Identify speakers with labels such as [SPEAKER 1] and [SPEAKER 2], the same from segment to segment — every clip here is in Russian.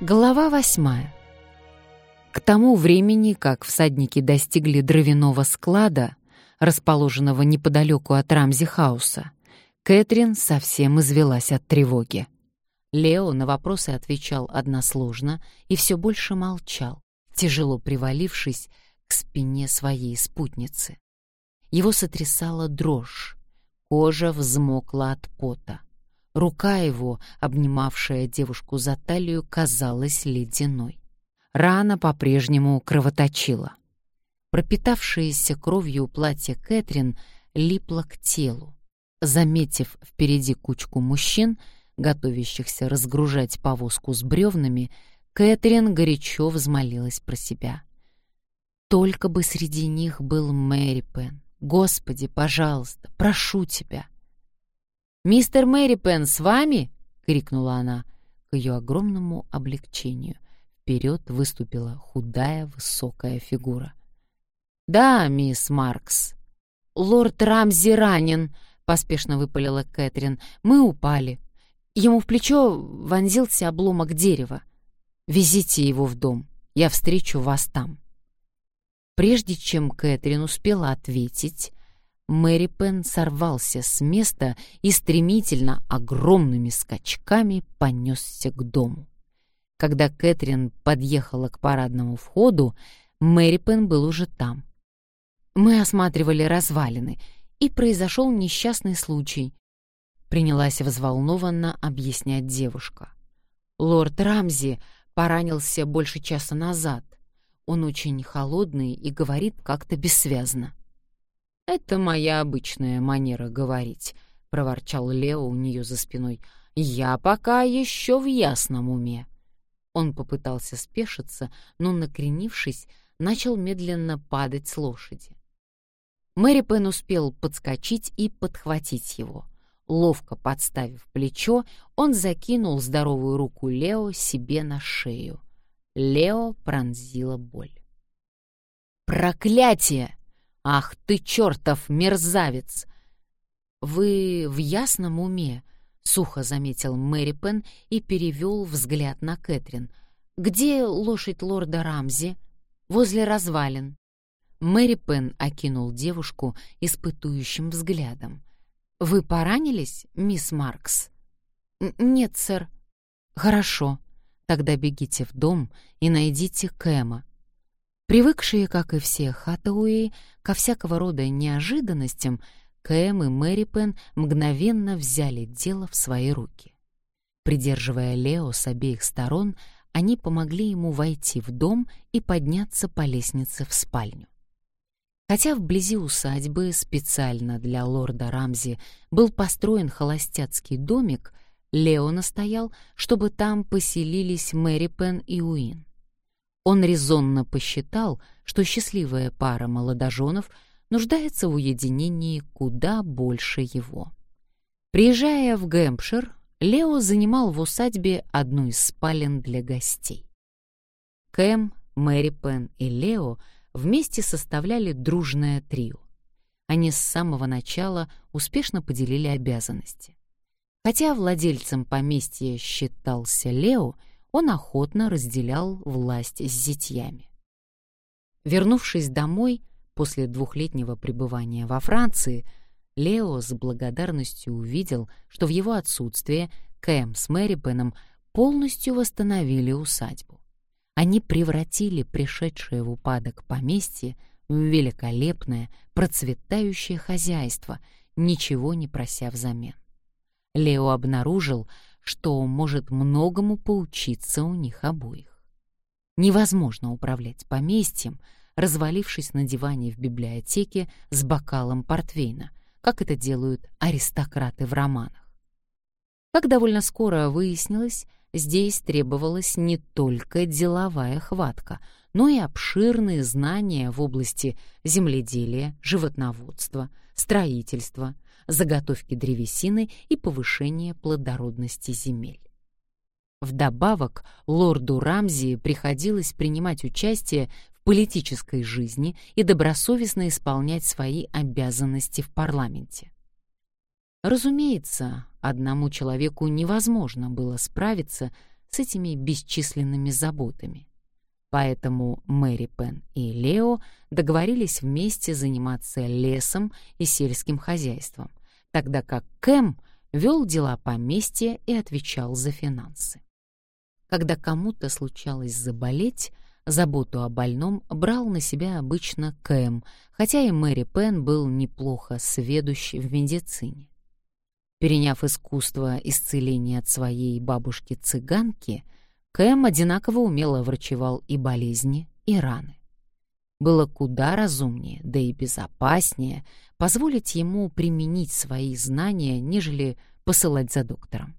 [SPEAKER 1] Глава восьмая. К тому времени, как всадники достигли дровяного склада, расположенного неподалеку от Рамзи-хауса, Кэтрин совсем извелась от тревоги. Лео на вопросы отвечал односложно и все больше молчал, тяжело привалившись к спине своей спутницы. Его сотрясала дрожь, кожа взмокла от пота. Рука его, обнимавшая девушку за талию, казалась ледяной. Рана по-прежнему кровоточила. Пропитавшееся кровью платье Кэтрин липло к телу. Заметив впереди кучку мужчин, готовящихся разгружать повозку с бревнами, Кэтрин горячо взмолилась про себя. Только бы среди них был Мэри Пен. Господи, пожалуйста, прошу тебя. «Мистер Мэри Пен с вами?» — крикнула она. К ее огромному облегчению вперед выступила худая высокая фигура. «Да, мисс Маркс». «Лорд Рамзи ранен», — поспешно выпалила Кэтрин. «Мы упали. Ему в плечо вонзился обломок дерева. Везите его в дом. Я встречу вас там». Прежде чем Кэтрин успела ответить, Мэри Пен сорвался с места и стремительно, огромными скачками понесся к дому. Когда Кэтрин подъехала к парадному входу, Мэри Пен был уже там. Мы осматривали развалины, и произошел несчастный случай. Принялась взволнованно объяснять девушка. Лорд Рамзи поранился больше часа назад. Он очень холодный и говорит как-то бессвязно. «Это моя обычная манера говорить», — проворчал Лео у нее за спиной. «Я пока еще в ясном уме». Он попытался спешиться, но, накренившись, начал медленно падать с лошади. Мэри Пен успел подскочить и подхватить его. Ловко подставив плечо, он закинул здоровую руку Лео себе на шею. Лео пронзила боль. «Проклятие!» «Ах ты, чертов мерзавец!» «Вы в ясном уме?» — сухо заметил Мэри Пен и перевел взгляд на Кэтрин. «Где лошадь лорда Рамзи?» «Возле развалин». Мэри Пен окинул девушку испытующим взглядом. «Вы поранились, мисс Маркс?» «Нет, сэр». «Хорошо. Тогда бегите в дом и найдите Кэма. Привыкшие, как и все Хаттауэй, ко всякого рода неожиданностям, Кэм и Мэри Пен мгновенно взяли дело в свои руки. Придерживая Лео с обеих сторон, они помогли ему войти в дом и подняться по лестнице в спальню. Хотя вблизи усадьбы специально для лорда Рамзи был построен холостяцкий домик, Лео настоял, чтобы там поселились Мэри Пен и Уин. Он резонно посчитал, что счастливая пара молодоженов нуждается в уединении куда больше его. Приезжая в Гэмпшир, Лео занимал в усадьбе одну из спален для гостей. Кэм, Мэри Пен и Лео вместе составляли дружное трио. Они с самого начала успешно поделили обязанности. Хотя владельцем поместья считался Лео, он охотно разделял власть с зятьями. Вернувшись домой после двухлетнего пребывания во Франции, Лео с благодарностью увидел, что в его отсутствие Кэм с Мэри Пеном полностью восстановили усадьбу. Они превратили пришедшее в упадок поместье в великолепное, процветающее хозяйство, ничего не прося взамен. Лео обнаружил, что может многому поучиться у них обоих. Невозможно управлять поместьем, развалившись на диване в библиотеке с бокалом портвейна, как это делают аристократы в романах. Как довольно скоро выяснилось, здесь требовалась не только деловая хватка, но и обширные знания в области земледелия, животноводства, строительства, заготовки древесины и повышения плодородности земель. Вдобавок, лорду Рамзи приходилось принимать участие в политической жизни и добросовестно исполнять свои обязанности в парламенте. Разумеется, одному человеку невозможно было справиться с этими бесчисленными заботами. Поэтому Мэри Пен и Лео договорились вместе заниматься лесом и сельским хозяйством, тогда как Кэм вел дела поместья и отвечал за финансы. Когда кому-то случалось заболеть, заботу о больном брал на себя обычно Кэм, хотя и Мэри Пен был неплохо сведущ в медицине. Переняв искусство исцеления от своей бабушки-цыганки, Кэм одинаково умело врачевал и болезни, и раны. Было куда разумнее, да и безопаснее позволить ему применить свои знания, нежели посылать за доктором.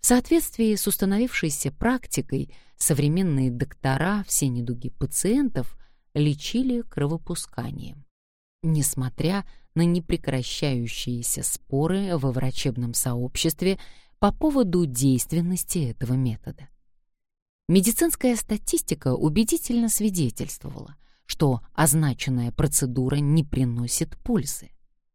[SPEAKER 1] В соответствии с установившейся практикой, современные доктора все недуги пациентов лечили кровопусканием. Несмотря на непрекращающиеся споры во врачебном сообществе по поводу действенности этого метода. Медицинская статистика убедительно свидетельствовала, что означенная процедура не приносит пользы.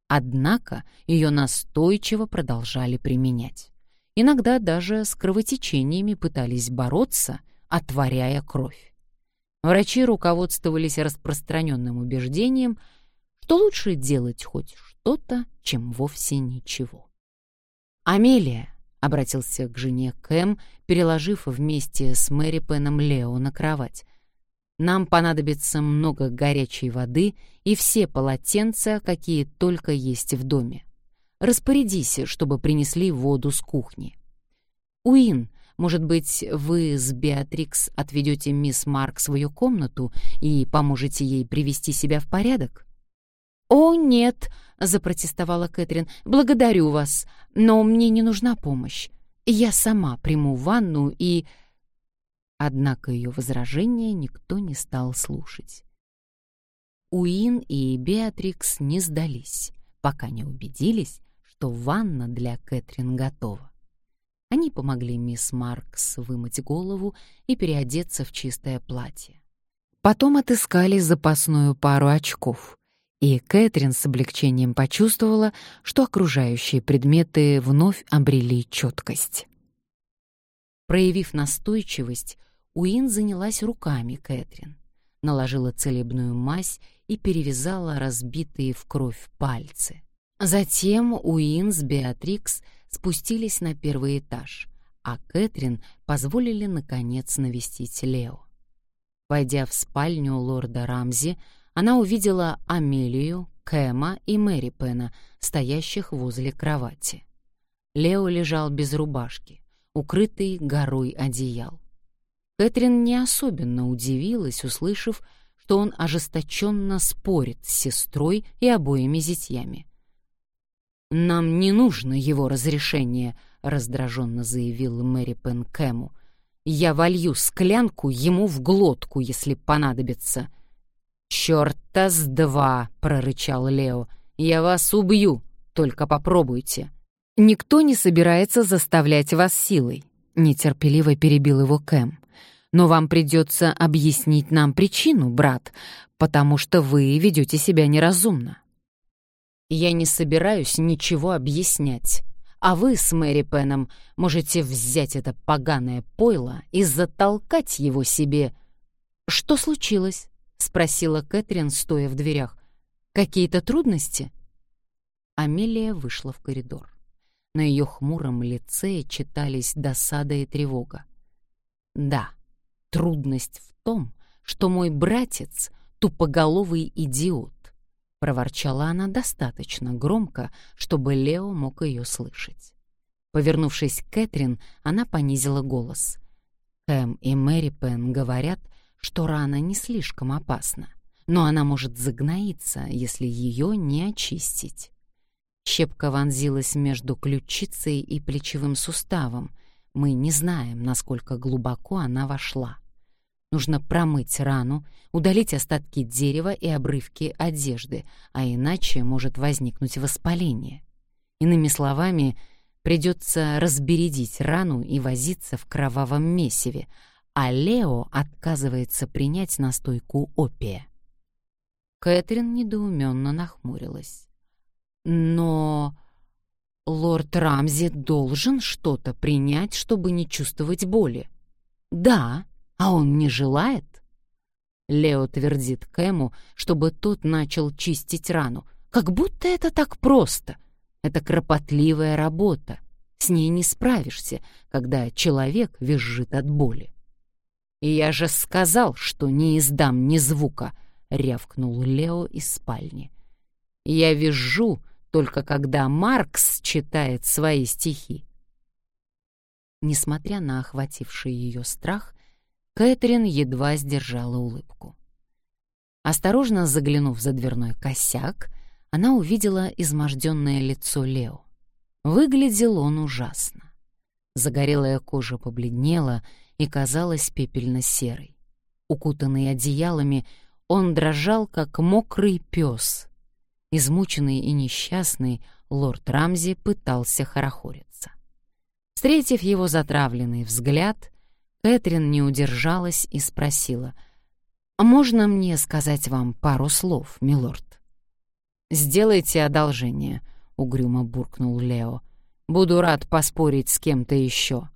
[SPEAKER 1] Однако ее настойчиво продолжали применять. Иногда даже с кровотечениями пытались бороться, отворяя кровь. Врачи руководствовались распространенным убеждением, что лучше делать хоть что-то, чем вовсе ничего. «Амелия», — обратился к жене Кэм, переложив вместе с Мэри Пеном Лео на кровать, «нам понадобится много горячей воды и все полотенца, какие только есть в доме. Распорядись, чтобы принесли воду с кухни. Уин, может быть, вы с Беатрикс отведете мисс Марк в свою комнату и поможете ей привести себя в порядок?» «О, нет!» — запротестовала Кэтрин. «Благодарю вас, но мне не нужна помощь. Я сама приму ванну и...» Однако ее возражения никто не стал слушать. Уин и Беатрикс не сдались, пока не убедились, что ванна для Кэтрин готова. Они помогли мисс Маркс вымыть голову и переодеться в чистое платье. Потом отыскали запасную пару очков — и Кэтрин с облегчением почувствовала, что окружающие предметы вновь обрели четкость. Проявив настойчивость, Уин занялась руками Кэтрин, наложила целебную мазь и перевязала разбитые в кровь пальцы. Затем Уин с Беатрикс спустились на первый этаж, а Кэтрин позволили наконец навестить Лео. Войдя в спальню лорда Рамзи, она увидела Амелию, Кэма и Мэри Пена, стоящих возле кровати. Лео лежал без рубашки, укрытый горой одеял. Кэтрин не особенно удивилась, услышав, что он ожесточенно спорит с сестрой и обоими зятьями. «Нам не нужно его разрешение», — раздраженно заявил Мэри Пен Кэму. «Я волью склянку ему в глотку, если понадобится». «Чёрта с два!» — прорычал Лео. «Я вас убью, только попробуйте». «Никто не собирается заставлять вас силой», — нетерпеливо перебил его Кэм. «Но вам придется объяснить нам причину, брат, потому что вы ведете себя неразумно». «Я не собираюсь ничего объяснять», а вы с Мэри Пеном можете взять это поганое пойло и затолкать его себе. Что случилось? — спросила Кэтрин, стоя в дверях. «Какие-то трудности?» Амелия вышла в коридор. На ее хмуром лице читались досада и тревога. «Да, трудность в том, что мой братец — тупоголовый идиот», — проворчала она достаточно громко, чтобы Лео мог ее слышать. Повернувшись к Кэтрин, она понизила голос. Кэм и Мэри Пен говорят, что рана не слишком опасна, но она может загноиться, если ее не очистить. Щепка вонзилась между ключицей и плечевым суставом. Мы не знаем, насколько глубоко она вошла. Нужно промыть рану, удалить остатки дерева и обрывки одежды, а иначе может возникнуть воспаление. Иными словами, придется разбередить рану и возиться в кровавом месиве, а Лео отказывается принять настойку опия. Кэтрин недоуменно нахмурилась. «Но...» лорд Рамзи должен что-то принять, чтобы не чувствовать боли. Да, а он не желает. Лео твердит Кэму, чтобы тот начал чистить рану. Как будто это так просто. Это кропотливая работа. С ней не справишься, когда человек визжит от боли. «И я же сказал, что не издам ни звука», — рявкнул Лео из спальни. «Я визжу, только когда Маркс читает свои стихи». Несмотря на охвативший ее страх, Кэтрин едва сдержала улыбку. Осторожно заглянув за дверной косяк, она увидела изможденное лицо Лео. Выглядел он ужасно. Загорелая кожа побледнела и казалась пепельно-серой. Укутанный одеялами, он дрожал, как мокрый пес. Измученный и несчастный, лорд Рамзи пытался хорохориться. Встретив его затравленный взгляд, Кэтрин не удержалась и спросила, «А можно мне сказать вам пару слов, милорд?» «Сделайте одолжение», — угрюмо буркнул Лео. «Буду рад поспорить с кем-то еще».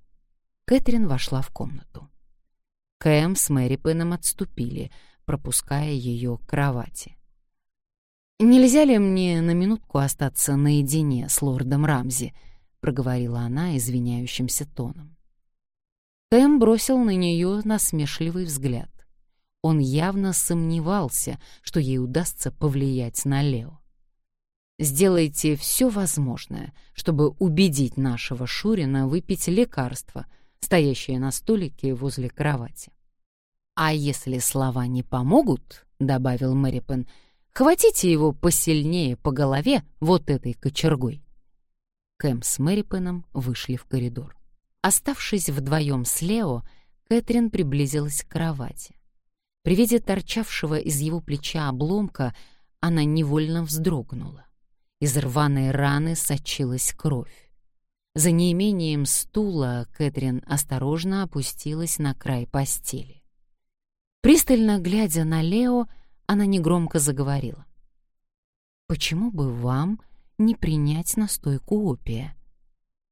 [SPEAKER 1] Кэтрин вошла в комнату. Кэм с Мэри Пеном отступили, пропуская ее к кровати. «Нельзя ли мне на минутку остаться наедине с лордом Рамзи?» — проговорила она извиняющимся тоном. Тэм бросил на нее насмешливый взгляд. Он явно сомневался, что ей удастся повлиять на Лео. «Сделайте все возможное, чтобы убедить нашего Шурина выпить лекарство, стоящее на столике возле кровати. А если слова не помогут, — добавил Мэрипен, — хватите его посильнее по голове вот этой кочергой». Кэм с Мэрипеном вышли в коридор. Оставшись вдвоем с Лео, Кэтрин приблизилась к кровати. При виде торчавшего из его плеча обломка она невольно вздрогнула. Из рваной раны сочилась кровь. За неимением стула Кэтрин осторожно опустилась на край постели. Пристально глядя на Лео, она негромко заговорила. «Почему бы вам не принять настойку опия?»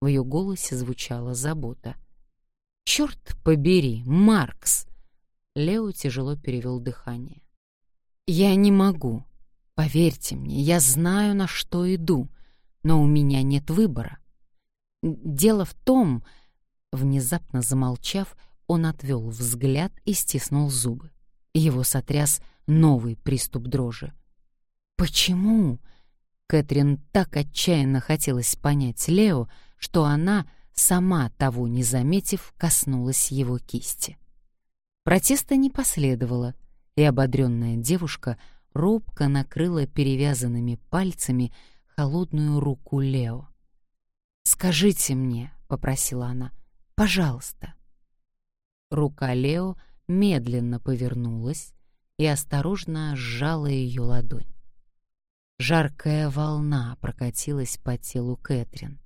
[SPEAKER 1] В ее голосе звучала забота. «Черт побери, Маркс!» Лео тяжело перевел дыхание. «Я не могу. Поверьте мне, я знаю, на что иду, но у меня нет выбора. Дело в том...» Внезапно замолчав, он отвел взгляд и стиснул зубы. Его сотряс новый приступ дрожи. «Почему?» Кэтрин так отчаянно хотелось понять Лео, что она, сама того не заметив, коснулась его кисти. Протеста не последовало, и ободренная девушка робко накрыла перевязанными пальцами холодную руку Лео. «Скажите мне», — попросила она, — «пожалуйста». Рука Лео медленно повернулась и осторожно сжала ее ладонь. Жаркая волна прокатилась по телу Кэтрин.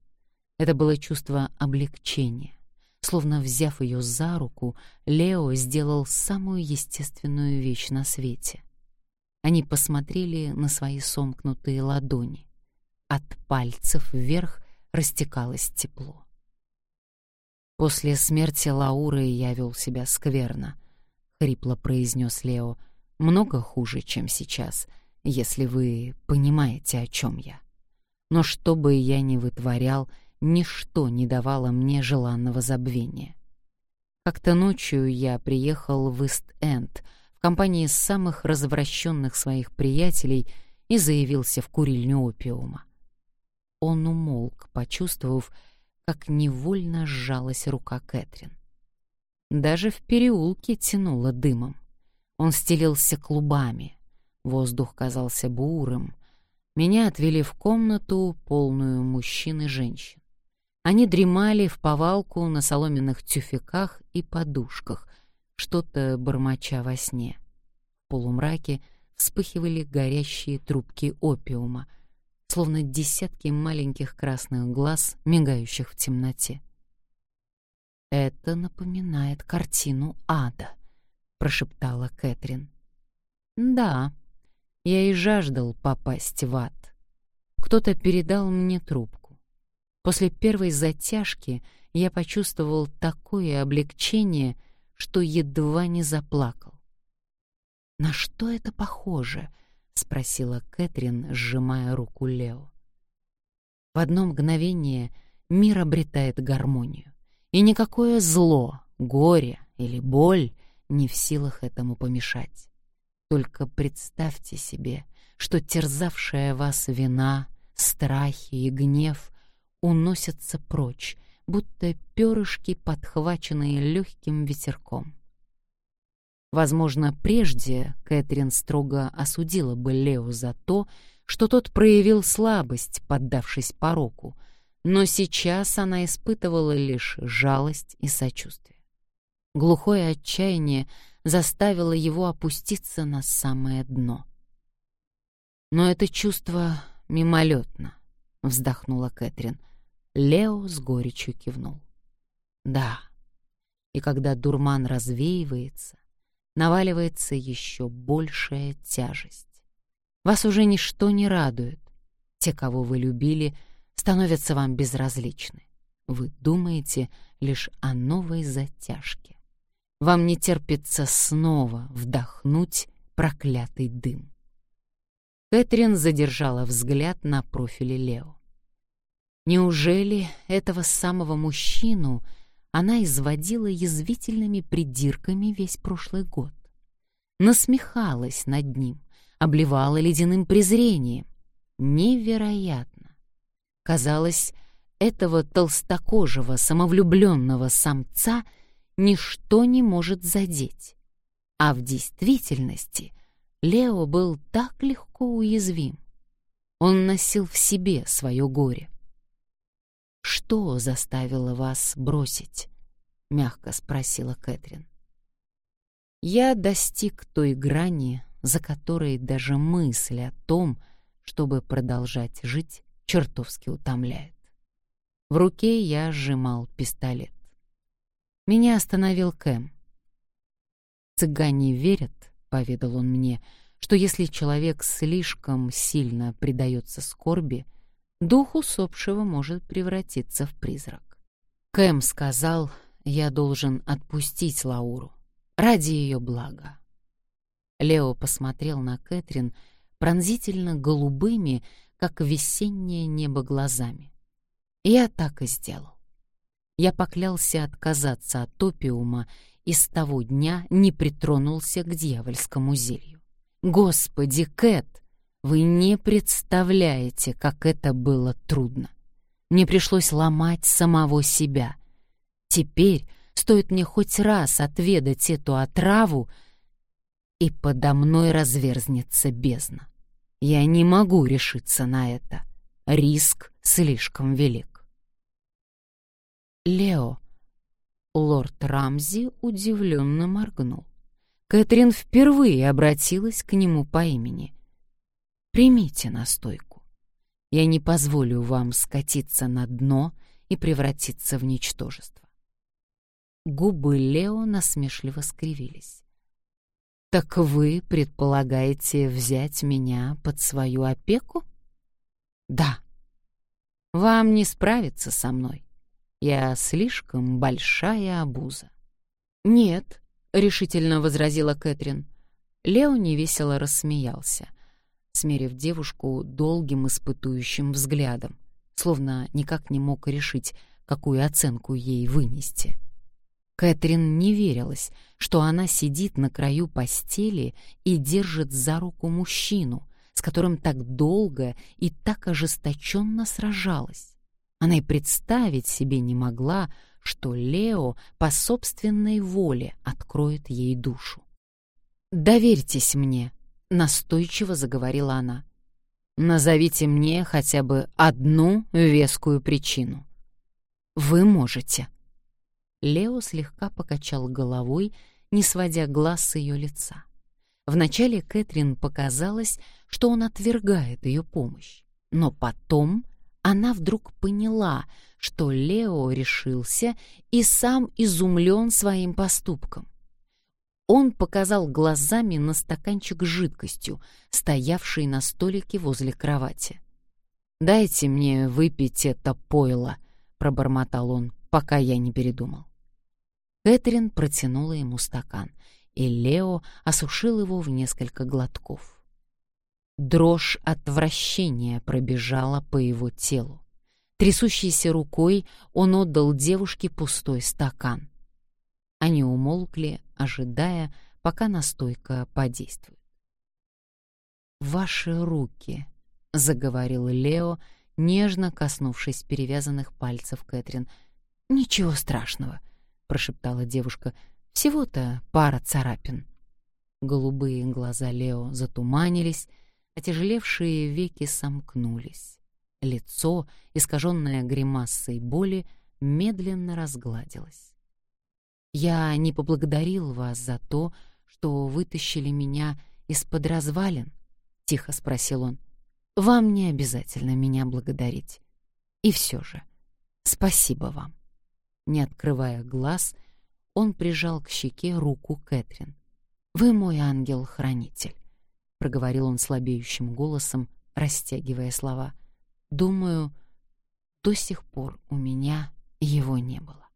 [SPEAKER 1] Это было чувство облегчения. Словно взяв ее за руку, Лео сделал самую естественную вещь на свете. Они посмотрели на свои сомкнутые ладони. От пальцев вверх растекалось тепло. После смерти Лауры я вел себя скверно, хрипло произнес Лео. Много хуже, чем сейчас, если вы понимаете, о чем я. Но что бы я ни вытворял, ничто не давало мне желанного забвения. Как-то ночью я приехал в Ист-Энд в компании самых развращенных своих приятелей и заявился в курильню опиума. Он умолк, почувствовав, как невольно сжалась рука Кэтрин. Даже в переулке тянуло дымом. Он стелился клубами. Воздух казался бурым. Меня отвели в комнату, полную мужчин и женщин. Они дремали в повалку на соломенных тюфяках и подушках, что-то бормоча во сне. В полумраке вспыхивали горящие трубки опиума, словно десятки маленьких красных глаз, мигающих в темноте. «Это напоминает картину ада», — прошептала Кэтрин. «Да, я и жаждал попасть в ад. Кто-то передал мне трубку. После первой затяжки я почувствовал такое облегчение, что едва не заплакал. «На что это похоже?» — спросила Кэтрин, сжимая руку Лео. В одно мгновение мир обретает гармонию, и никакое зло, горе или боль не в силах этому помешать. Только представьте себе, что терзавшая вас вина, страхи и гнев уносятся прочь, будто перышки, подхваченные легким ветерком. Возможно, прежде Кэтрин строго осудила бы Лео за то, что тот проявил слабость, поддавшись пороку, но сейчас она испытывала лишь жалость и сочувствие. Глухое отчаяние заставило его опуститься на самое дно. Но это чувство мимолетно, вздохнула Кэтрин. Лео с горечью кивнул. Да. И когда дурман развеивается, наваливается еще большая тяжесть. Вас уже ничто не радует. Те, кого вы любили, становятся вам безразличны. Вы думаете лишь о новой затяжке. Вам не терпится снова вдохнуть проклятый дым. Кэтрин задержала взгляд на профиле Лео. Неужели этого самого мужчину она изводила язвительными придирками весь прошлый год? Насмехалась над ним, обливала ледяным презрением. Невероятно! Казалось, этого толстокожего, самовлюбленного самца ничто не может задеть. А в действительности Лео был так легко уязвим. Он носил в себе свое горе. «Что заставило вас бросить?» — мягко спросила Кэтрин. «Я достиг той грани, за которой даже мысль о том, чтобы продолжать жить, чертовски утомляет. В руке я сжимал пистолет. Меня остановил Кэм. «Цыгане верят», — поведал он мне, что если человек слишком сильно предается скорби, дух усопшего может превратиться в призрак. Кэм сказал, я должен отпустить Лауру ради ее блага. Лео посмотрел на Кэтрин пронзительно голубыми, как весеннее небо глазами. Я так и сделал. Я поклялся отказаться от опиума и с того дня не притронулся к дьявольскому зелью. Господи, Кэт, вы не представляете, как это было трудно. Мне пришлось ломать самого себя. Теперь, стоит мне хоть раз отведать эту отраву, и подо мной разверзнется бездна. Я не могу решиться на это. Риск слишком велик. Лео. Лорд Рамзи удивленно моргнул. Кэтрин впервые обратилась к нему по имени. «Примите настойку. Я не позволю вам скатиться на дно и превратиться в ничтожество». Губы Лео насмешливо скривились. «Так вы предполагаете взять меня под свою опеку?» «Да». «Вам не справиться со мной. Я слишком большая обуза». «Нет», — решительно возразила Кэтрин. Лео невесело рассмеялся, смерив девушку долгим испытующим взглядом, словно никак не мог решить, какую оценку ей вынести. Кэтрин не верилась, что она сидит на краю постели и держит за руку мужчину, с которым так долго и так ожесточенно сражалась. Она и представить себе не могла, что Лео по собственной воле откроет ей душу. «Доверьтесь мне», — настойчиво заговорила она. «Назовите мне хотя бы одну вескую причину». «Вы можете», Лео слегка покачал головой, не сводя глаз с ее лица. Вначале Кэтрин показалось, что он отвергает ее помощь, но потом она вдруг поняла, что Лео решился и сам изумлен своим поступком. Он показал глазами на стаканчик с жидкостью, стоявший на столике возле кровати. «Дайте мне выпить это пойло», — пробормотал он, пока я не передумал. Кэтрин протянула ему стакан, и Лео осушил его в несколько глотков. Дрожь отвращения пробежала по его телу. Трясущейся рукой он отдал девушке пустой стакан. Они умолкли, ожидая, пока настойка подействует. «Ваши руки», — заговорил Лео, нежно коснувшись перевязанных пальцев Кэтрин. «Ничего страшного», — прошептала девушка. «Всего-то пара царапин». Голубые глаза Лео затуманились, отяжелевшие веки сомкнулись. Лицо, искаженное гримасой боли, медленно разгладилось. «Я не поблагодарил вас за то, что вытащили меня из-под развалин?» — тихо спросил он. «Вам не обязательно меня благодарить. И все же, спасибо вам». Не открывая глаз, он прижал к щеке руку Кэтрин. «Вы мой ангел-хранитель», — проговорил он слабеющим голосом, растягивая слова. «Думаю, до сих пор у меня его не было».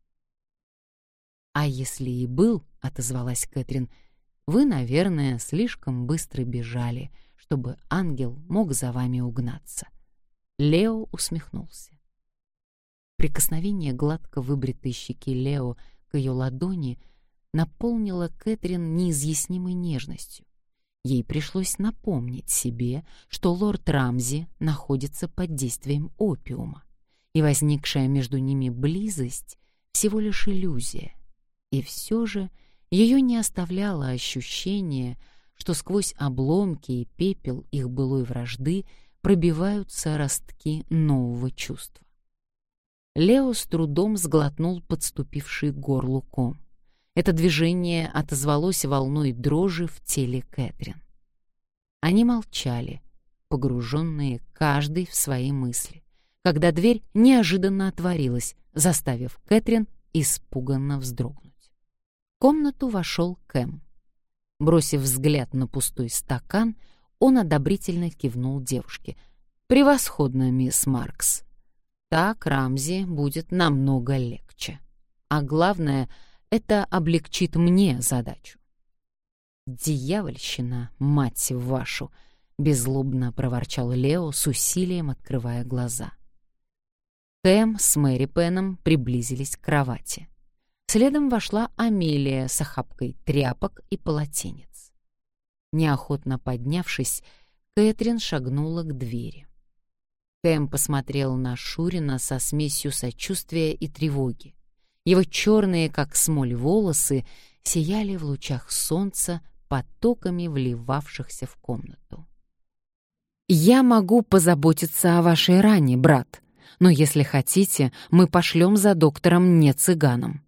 [SPEAKER 1] «А если и был», — отозвалась Кэтрин, — «вы, наверное, слишком быстро бежали, чтобы ангел мог за вами угнаться». Лео усмехнулся. Прикосновение гладко выбритой щеки Лео к ее ладони наполнило Кэтрин неизъяснимой нежностью. Ей пришлось напомнить себе, что лорд Рамзи находится под действием опиума, и возникшая между ними близость — всего лишь иллюзия — и все же ее не оставляло ощущение, что сквозь обломки и пепел их былой вражды пробиваются ростки нового чувства. Лео с трудом сглотнул подступивший горлу. Это движение отозвалось волной дрожи в теле Кэтрин. Они молчали, погруженные каждый в свои мысли, когда дверь неожиданно отворилась, заставив Кэтрин испуганно вздрогнуть комнату вошел Кэм. Бросив взгляд на пустой стакан, он одобрительно кивнул девушке. «Превосходно, мисс Маркс. Так Рамзи будет намного легче. А главное, это облегчит мне задачу». «Дьявольщина, мать вашу!» — беззлобно проворчал Лео с усилием, открывая глаза. Кэм с Мэри Пеном приблизились к кровати. Следом вошла Амелия с охапкой тряпок и полотенец. Неохотно поднявшись, Кэтрин шагнула к двери. Кэм посмотрел на Шурина со смесью сочувствия и тревоги. Его черные, как смоль, волосы сияли в лучах солнца потоками вливавшихся в комнату. «Я могу позаботиться о вашей ране, брат, но если хотите, мы пошлем за доктором не цыганом.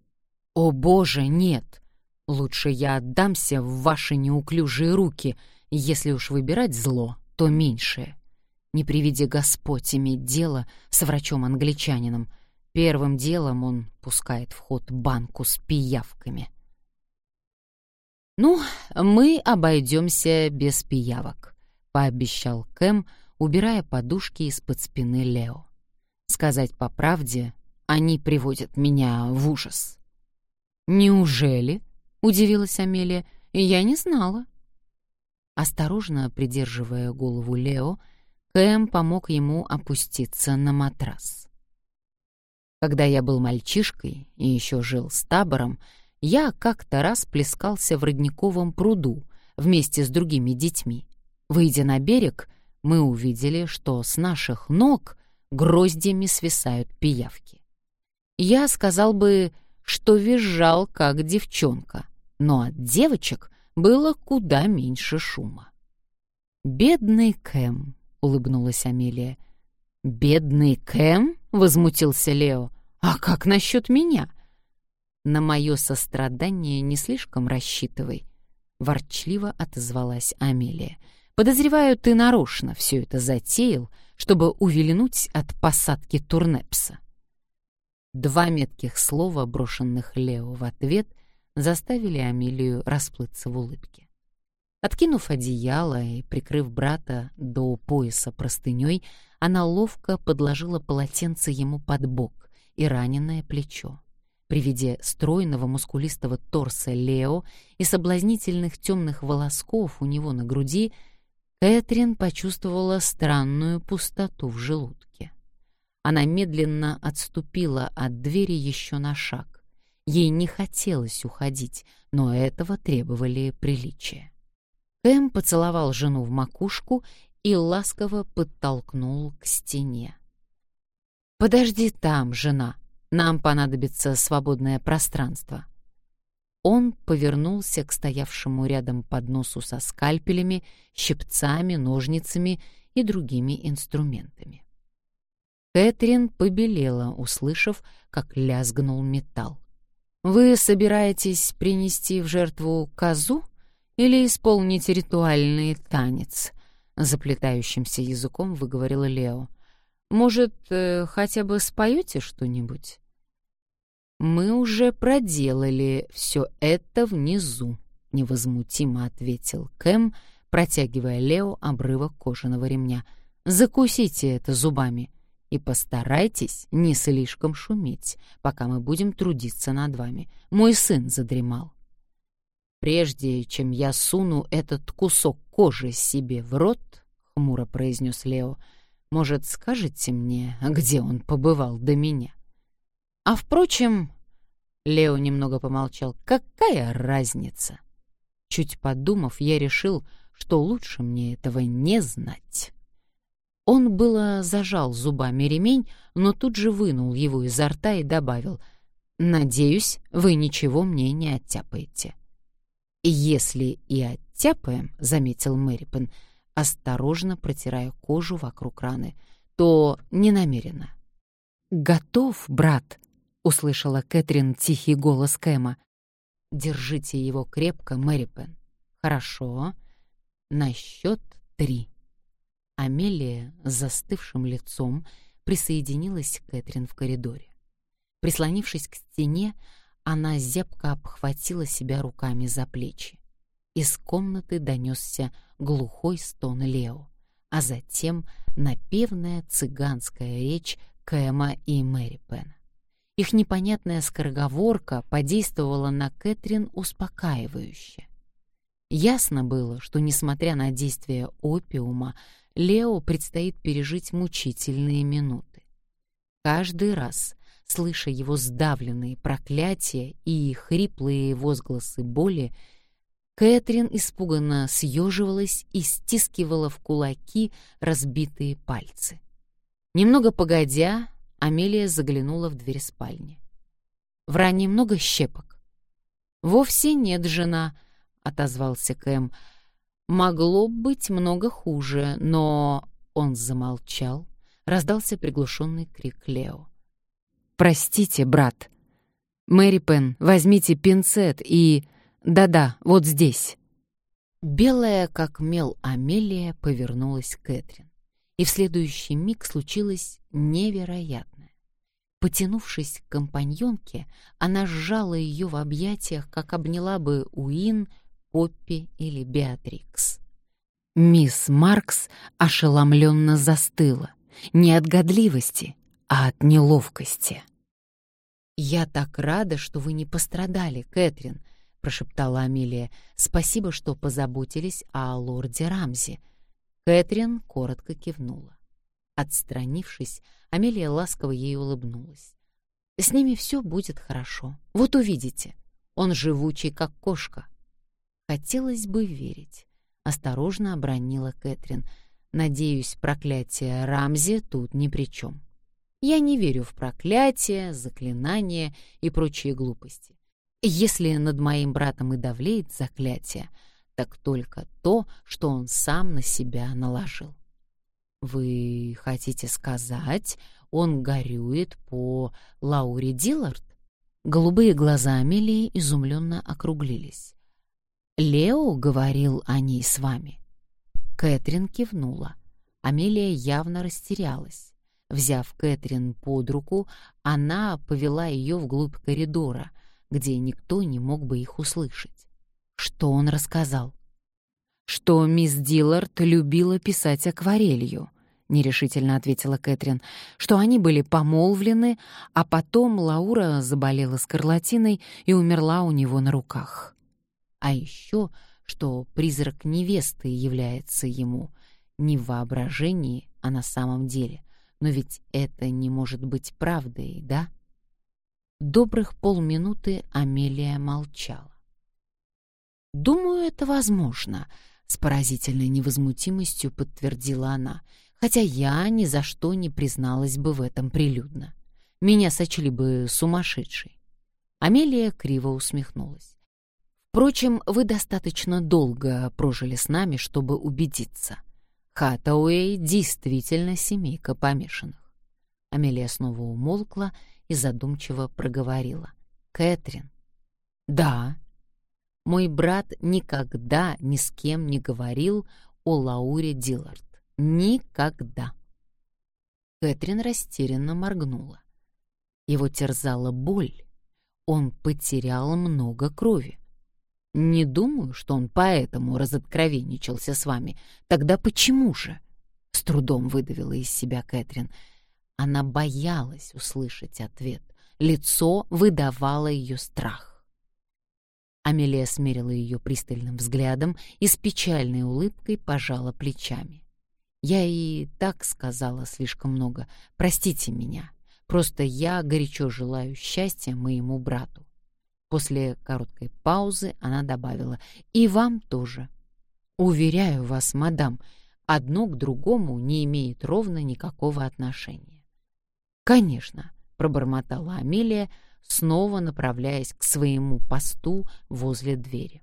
[SPEAKER 1] «О боже, нет! Лучше я отдамся в ваши неуклюжие руки, если уж выбирать зло, то меньшее. Не приведи Господь иметь дело с врачом-англичанином. Первым делом он пускает в ход банку с пиявками». «Ну, мы обойдемся без пиявок», — пообещал Кэм, убирая подушки из-под спины Лео. «Сказать по правде, они приводят меня в ужас». «Неужели?» — удивилась Амелия. «Я не знала». Осторожно придерживая голову Лео, Кэм помог ему опуститься на матрас. Когда я был мальчишкой и еще жил с табором, я как-то раз плескался в родниковом пруду вместе с другими детьми. Выйдя на берег, мы увидели, что с наших ног гроздьями свисают пиявки. Я сказал бы, что визжал, как девчонка, но от девочек было куда меньше шума. «Бедный Кэм», — улыбнулась Амелия. «Бедный Кэм?» — возмутился Лео. «А как насчет меня?» «На мое сострадание не слишком рассчитывай», — ворчливо отозвалась Амелия. «Подозреваю, ты нарочно все это затеял, чтобы увильнуть от посадки Турнепса». Два метких слова, брошенных Лео в ответ, заставили Амелию расплыться в улыбке. Откинув одеяло и прикрыв брата до пояса простыней, Она ловко подложила полотенце ему под бок и раненое плечо. При виде стройного мускулистого торса Лео и соблазнительных темных волосков у него на груди Кэтрин почувствовала странную пустоту в желудке. Она медленно отступила от двери еще на шаг. Ей не хотелось уходить, но этого требовали приличия. Кэм поцеловал жену в макушку и ласково подтолкнул к стене. «Подожди там, жена, нам понадобится свободное пространство». Он повернулся к стоявшему рядом подносу со скальпелями, щипцами, ножницами и другими инструментами. Кэтрин побелела, услышав, как лязгнул металл. «Вы собираетесь принести в жертву козу или исполнить ритуальный танец?» Заплетающимся языком выговорила Лео. «Может, э, хотя бы споете что-нибудь?» «Мы уже проделали все это внизу», — невозмутимо ответил Кэм, протягивая Лео обрывок кожаного ремня. «Закусите это зубами и постарайтесь не слишком шуметь, пока мы будем трудиться над вами. Мой сын задремал. Прежде чем я суну этот кусок кожи себе в рот, хмуро произнес Лео, может, скажете мне, где он побывал до меня? А впрочем, Лео немного помолчал. Какая разница? Чуть подумав, я решил, что лучше мне этого не знать. Он было зажал зубами ремень, но тут же вынул его изо рта и добавил: "Надеюсь, вы ничего мне не оттяпаете". "Если и оттяпаем", заметил Мэрипен, осторожно протирая кожу вокруг раны, "то не намеренно". "Готов, брат", услышала Кэтрин тихий голос Кэма. "Держите его крепко, Мэрипен. Хорошо. На счет три». Амелия с застывшим лицом присоединилась к Кэтрин в коридоре. Прислонившись к стене, она зябко обхватила себя руками за плечи. Из комнаты донесся глухой стон Лео, а затем напевная цыганская речь Кэма и Мэри Пена. Их непонятная скороговорка подействовала на Кэтрин успокаивающе. Ясно было, что, несмотря на действие опиума, Лео предстоит пережить мучительные минуты. Каждый раз, слыша его сдавленные проклятия и хриплые возгласы боли, Кэтрин испуганно съеживалась и стискивала в кулаки разбитые пальцы. Немного погодя, Амелия заглянула в дверь спальни. «В ране много щепок?» «Вовсе нет, жена», — отозвался Кэм, — Могло быть много хуже, но он замолчал. Раздался приглушенный крик Лео. «Простите, брат. Мэри Пен, возьмите пинцет и... Да-да, вот здесь». Белая, как мел Амелия, повернулась к Кэтрин. И в следующий миг случилось невероятное. Потянувшись к компаньонке, она сжала ее в объятиях, как обняла бы Уин, Поппи или Беатрикс. Мисс Маркс ошеломленно застыла, не от годливости, а от неловкости. «Я так рада, что вы не пострадали, Кэтрин», — прошептала Амелия. «Спасибо, что позаботились о лорде Рамзи». Кэтрин коротко кивнула. Отстранившись, Амелия ласково ей улыбнулась. «С ними все будет хорошо. Вот увидите. Он живучий, как кошка. Хотелось бы верить. Осторожно обронила Кэтрин. Надеюсь, проклятие Рамзи тут ни при чем. Я не верю в проклятия, заклинания и прочие глупости. Если над моим братом и давлеет заклятие, так только то, что он сам на себя наложил. Вы хотите сказать, он горюет по Лауре Диллард? Голубые глаза Амелии изумленно округлились. Лео говорил о ней с вами. Кэтрин кивнула. Амелия явно растерялась. Взяв Кэтрин под руку, она повела ее вглубь коридора, где никто не мог бы их услышать. Что он рассказал? Что мисс Диллард любила писать акварелью, — нерешительно ответила Кэтрин, «что они были помолвлены, а потом Лаура заболела скарлатиной и умерла у него на руках. А еще, что призрак невесты является ему не в воображении, а на самом деле. Но ведь это не может быть правдой, да?» Добрых полминуты Амелия молчала. «Думаю, это возможно», — с поразительной невозмутимостью подтвердила она, хотя я ни за что не призналась бы в этом прилюдно. Меня сочли бы сумасшедшей. Амелия криво усмехнулась. Впрочем, вы достаточно долго прожили с нами, чтобы убедиться. Хатауэй действительно семейка помешанных. Амелия снова умолкла и задумчиво проговорила. «Кэтрин». «Да», мой брат никогда ни с кем не говорил о Лауре Диллард. Никогда. Кэтрин растерянно моргнула. Его терзала боль. Он потерял много крови. Не думаю, что он поэтому разоткровенничался с вами. Тогда почему же? С трудом выдавила из себя Кэтрин. Она боялась услышать ответ. Лицо выдавало ее страх. Амелия смерила ее пристальным взглядом и с печальной улыбкой пожала плечами. «Я и так сказала слишком много. Простите меня. Просто я горячо желаю счастья моему брату». После короткой паузы она добавила «И вам тоже». «Уверяю вас, мадам, одно к другому не имеет ровно никакого отношения». «Конечно», — пробормотала Амелия, снова направляясь к своему посту возле двери.